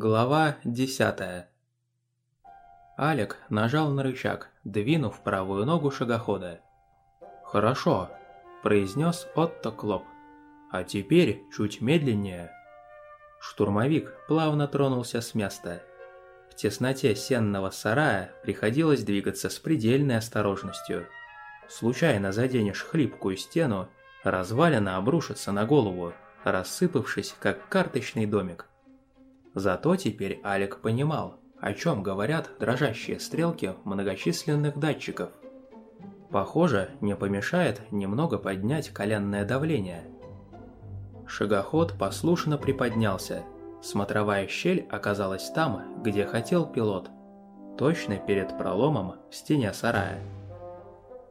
Глава 10 Алек нажал на рычаг, двинув правую ногу шагохода. «Хорошо», – произнес Отто Клоп. «А теперь чуть медленнее». Штурмовик плавно тронулся с места. В тесноте сенного сарая приходилось двигаться с предельной осторожностью. Случайно заденешь хлипкую стену, развалина обрушится на голову, рассыпавшись, как карточный домик. Зато теперь Алек понимал, о чем говорят дрожащие стрелки многочисленных датчиков. Похоже, не помешает немного поднять коленное давление. Шагоход послушно приподнялся. Смотровая щель оказалась там, где хотел пилот. Точно перед проломом в стене сарая.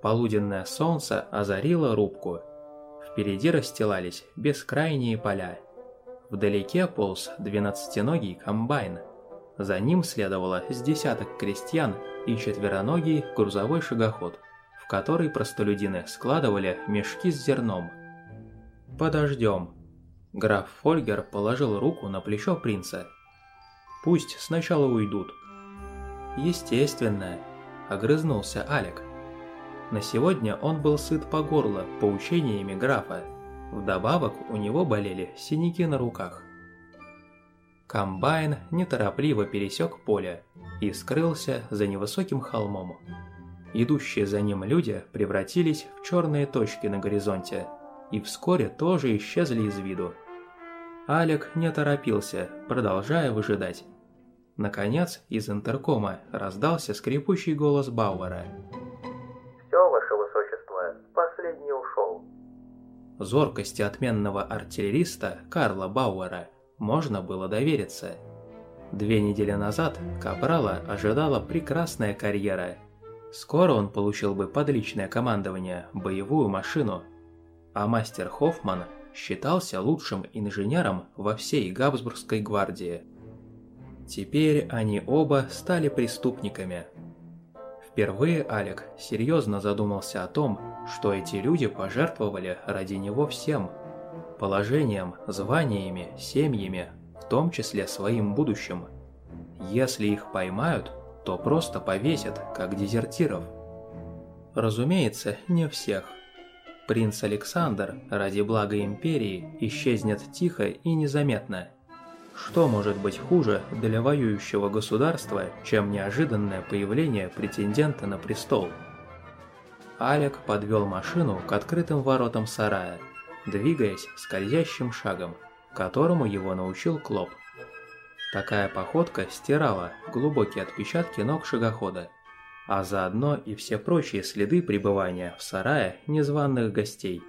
Полуденное солнце озарило рубку. Впереди расстилались бескрайние поля. Вдалеке полз двенадцатиногий комбайн. За ним следовало с десяток крестьян и четвероногий грузовой шагоход, в который простолюдины складывали мешки с зерном. «Подождем». Граф Фольгер положил руку на плечо принца. «Пусть сначала уйдут». «Естественно», – огрызнулся Алек. На сегодня он был сыт по горло поучениями графа. Вдобавок у него болели синяки на руках. Комбайн неторопливо пересек поле и скрылся за невысоким холмом. Идущие за ним люди превратились в черные точки на горизонте и вскоре тоже исчезли из виду. Алек не торопился, продолжая выжидать. Наконец, из интеркома раздался скрипучий голос Бауэра. Зоркости отменного артиллериста Карла Бауэра можно было довериться. Две недели назад Капрала ожидала прекрасная карьера. Скоро он получил бы подличное командование, боевую машину. А мастер Хоффман считался лучшим инженером во всей Габсбургской гвардии. Теперь они оба стали преступниками – Впервые Алек серьезно задумался о том, что эти люди пожертвовали ради него всем. Положением, званиями, семьями, в том числе своим будущим. Если их поймают, то просто повесят, как дезертиров. Разумеется, не всех. Принц Александр, ради блага империи, исчезнет тихо и незаметно – что может быть хуже для воюющего государства, чем неожиданное появление претендента на престол? Алек подвел машину к открытым воротам сарая, двигаясь скользящим шагом, которому его научил Клоп. Такая походка стирала глубокие отпечатки ног шагохода, а заодно и все прочие следы пребывания в сарае незваных гостей.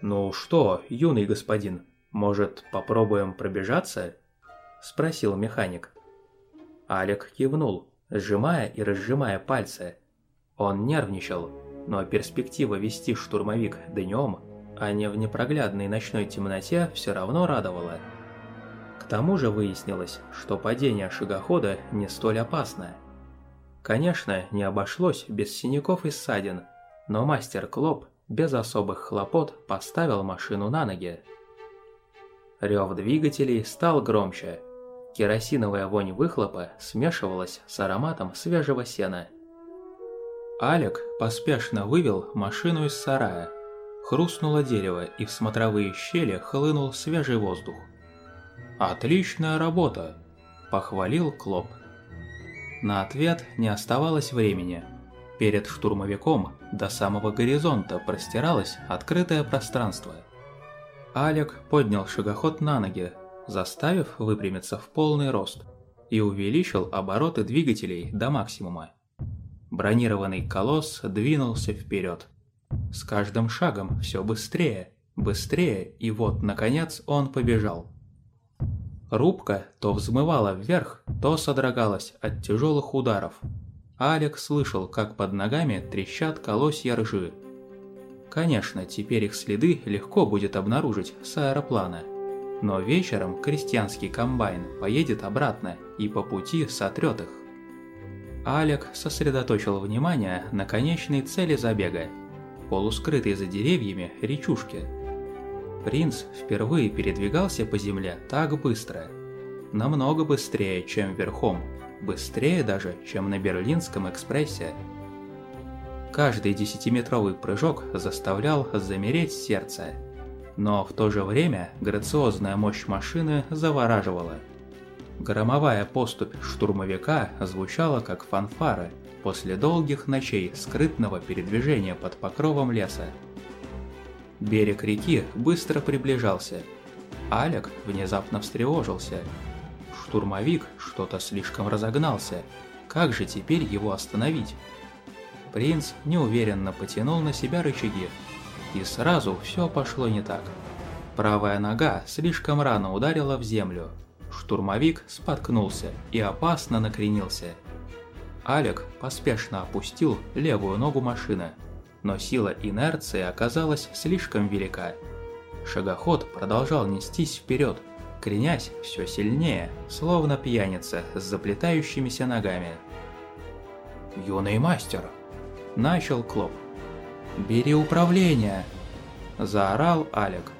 «Ну что, юный господин?» «Может, попробуем пробежаться?» – спросил механик. Алек кивнул, сжимая и разжимая пальцы. Он нервничал, но перспектива вести штурмовик днем, а не в непроглядной ночной темноте, все равно радовала. К тому же выяснилось, что падение шагохода не столь опасно. Конечно, не обошлось без синяков и ссадин, но мастер Клоп без особых хлопот поставил машину на ноги. Рев двигателей стал громче. Керосиновая вонь выхлопа смешивалась с ароматом свежего сена. Алек поспешно вывел машину из сарая. Хрустнуло дерево, и в смотровые щели хлынул свежий воздух. «Отличная работа!» – похвалил Клоп. На ответ не оставалось времени. Перед штурмовиком до самого горизонта простиралось открытое пространство – Алек поднял шагоход на ноги, заставив выпрямиться в полный рост, и увеличил обороты двигателей до максимума. Бронированный колосс двинулся вперед. С каждым шагом все быстрее, быстрее, и вот, наконец, он побежал. Рубка то взмывала вверх, то содрогалась от тяжелых ударов. Алек слышал, как под ногами трещат колосья ржи, Конечно, теперь их следы легко будет обнаружить с аэроплана. Но вечером крестьянский комбайн поедет обратно и по пути сотрет их. Алек сосредоточил внимание на конечной цели забега – полускрытой за деревьями речушке. Принц впервые передвигался по земле так быстро. намного быстрее, чем верхом, быстрее даже, чем на Берлинском экспрессе. Каждый десятиметровый прыжок заставлял замереть сердце, но в то же время грациозная мощь машины завораживала. Громовая поступь штурмовика звучала как фанфары после долгих ночей скрытного передвижения под покровом леса. Берег реки быстро приближался. Алек внезапно встревожился. Штурмовик что-то слишком разогнался. Как же теперь его остановить? Принц неуверенно потянул на себя рычаги. И сразу все пошло не так. Правая нога слишком рано ударила в землю. Штурмовик споткнулся и опасно накренился. Алек поспешно опустил левую ногу машины но сила инерции оказалась слишком велика. Шагоход продолжал нестись вперед, кренясь все сильнее, словно пьяница с заплетающимися ногами. «Юный мастер!» – начал Клоп. «Бери управление!» – заорал Алек.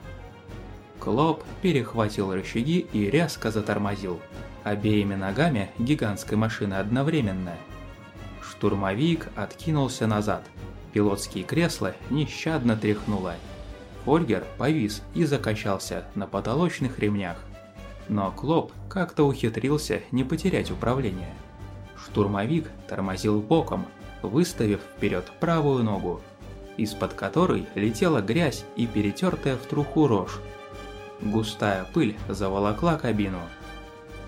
Клоп перехватил рычаги и резко затормозил, обеими ногами гигантской машины одновременно. Штурмовик откинулся назад – Пилотские кресла нещадно тряхнуло. Ольгер повис и закачался на потолочных ремнях. Но Клоп как-то ухитрился не потерять управление. Штурмовик тормозил боком, выставив вперед правую ногу, из-под которой летела грязь и перетертая в труху рожь. Густая пыль заволокла кабину.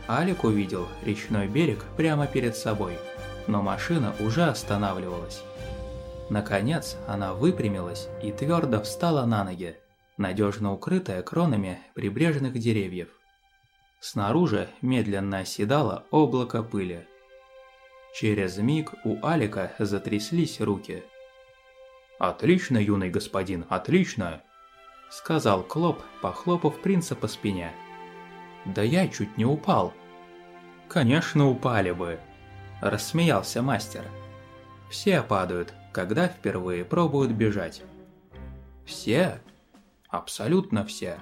Алик увидел речной берег прямо перед собой, но машина уже останавливалась. Наконец она выпрямилась и твердо встала на ноги, надежно укрытая кронами прибрежных деревьев. Снаружи медленно оседало облако пыли. Через миг у Алика затряслись руки. «Отлично, юный господин, отлично!» — сказал Клоп, похлопав принца по спине. «Да я чуть не упал». «Конечно, упали бы!» — рассмеялся мастер. «Все падают, когда впервые пробуют бежать. Все? Абсолютно все.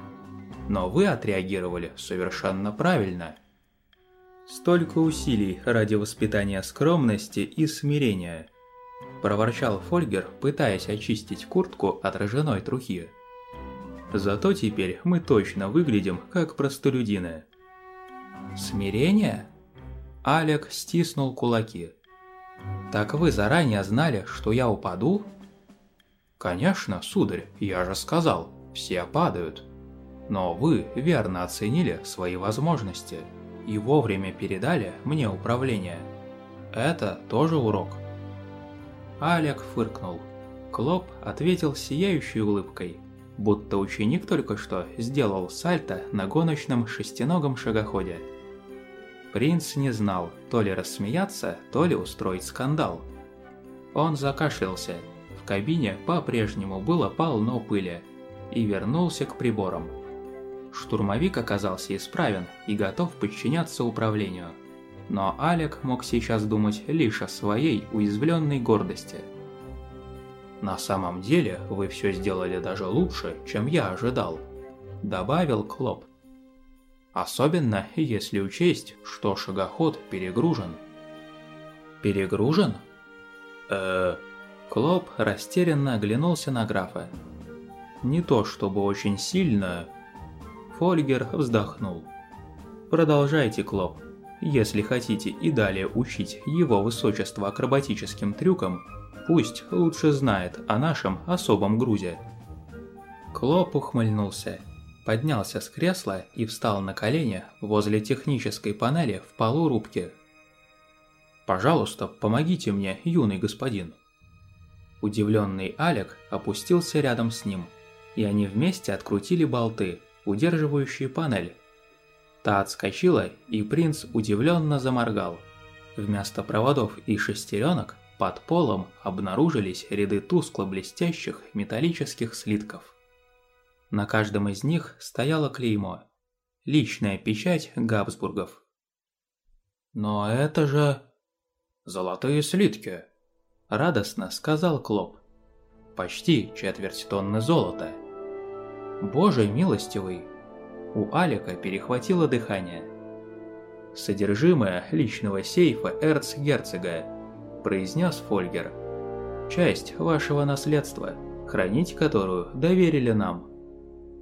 Но вы отреагировали совершенно правильно. Столько усилий ради воспитания скромности и смирения. Проворчал Фольгер, пытаясь очистить куртку от ржаной трухи. Зато теперь мы точно выглядим как простолюдины. Смирение? Алек стиснул кулаки. «Так вы заранее знали, что я упаду?» «Конечно, сударь, я же сказал, все падают. Но вы верно оценили свои возможности и вовремя передали мне управление. Это тоже урок». Алек фыркнул. Клоп ответил сияющей улыбкой, будто ученик только что сделал сальто на гоночном шестиногом шагоходе. Принц не знал, то ли рассмеяться, то ли устроить скандал. Он закашлялся. В кабине по-прежнему было полно пыли. И вернулся к приборам. Штурмовик оказался исправен и готов подчиняться управлению. Но Алек мог сейчас думать лишь о своей уязвленной гордости. «На самом деле вы все сделали даже лучше, чем я ожидал», – добавил Клоп. Особенно, если учесть, что шагоход перегружен. Перегружен? э Клоп растерянно оглянулся на графа. Не то чтобы очень сильно... Фольгер вздохнул. Продолжайте, Клоп. Если хотите и далее учить его высочество акробатическим трюкам, пусть лучше знает о нашем особом грузе. Клоп ухмыльнулся поднялся с кресла и встал на колени возле технической панели в полу рубки. «Пожалуйста, помогите мне, юный господин». Удивленный Алек опустился рядом с ним, и они вместе открутили болты, удерживающие панель. Та отскочила, и принц удивленно заморгал. Вместо проводов и шестеренок под полом обнаружились ряды тускло-блестящих металлических слитков. На каждом из них стояло клеймо. Личная печать Габсбургов. «Но это же...» «Золотые слитки!» Радостно сказал Клоп. «Почти четверть тонны золота!» «Боже милостивый!» У Алика перехватило дыхание. содержимое личного сейфа эрцгерцога», – произнес Фольгер. «Часть вашего наследства, хранить которую доверили нам.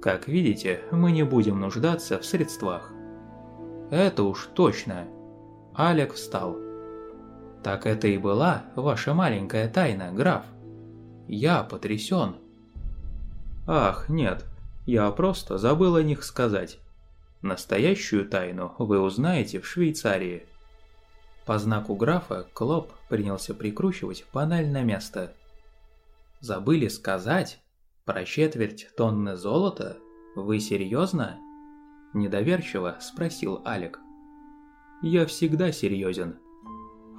Как видите, мы не будем нуждаться в средствах». «Это уж точно!» Алек встал. «Так это и была ваша маленькая тайна, граф. Я потрясен». «Ах, нет, я просто забыл о них сказать. Настоящую тайну вы узнаете в Швейцарии». По знаку графа Клоп принялся прикручивать панель на место. «Забыли сказать? Про четверть тонны золота? Вы серьезно?» Недоверчиво спросил Алек. «Я всегда серьезен».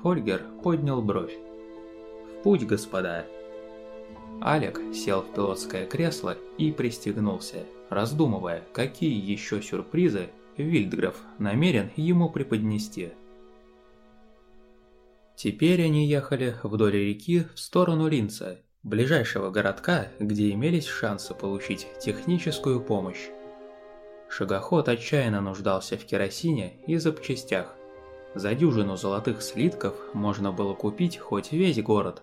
Фольгер поднял бровь. «В путь, господа!» Алек сел в пилотское кресло и пристегнулся, раздумывая, какие еще сюрпризы Вильдграф намерен ему преподнести. Теперь они ехали вдоль реки в сторону Линца, ближайшего городка, где имелись шансы получить техническую помощь. Шагоход отчаянно нуждался в керосине и запчастях. За дюжину золотых слитков можно было купить хоть весь город.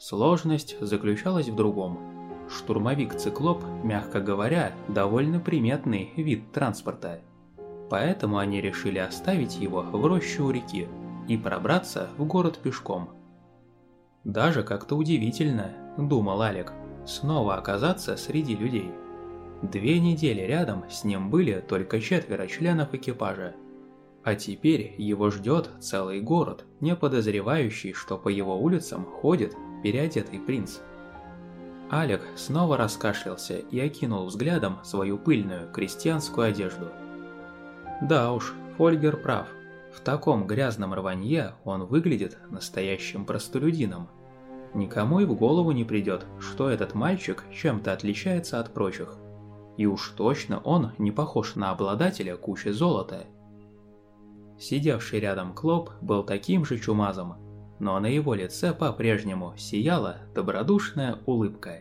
Сложность заключалась в другом. Штурмовик-циклоп, мягко говоря, довольно приметный вид транспорта. Поэтому они решили оставить его в роще у реки и пробраться в город пешком. Даже как-то удивительно, думал Алек, снова оказаться среди людей. Две недели рядом с ним были только четверо членов экипажа. А теперь его ждет целый город, не подозревающий, что по его улицам ходит переодетый принц. Алек снова раскашлялся и окинул взглядом свою пыльную крестьянскую одежду. Да уж, Фольгер прав. В таком грязном рванье он выглядит настоящим простолюдином. Никому и в голову не придет, что этот мальчик чем-то отличается от прочих. И уж точно он не похож на обладателя кучи золота. Сидевший рядом Клоп был таким же чумазом, но на его лице по-прежнему сияла добродушная улыбка.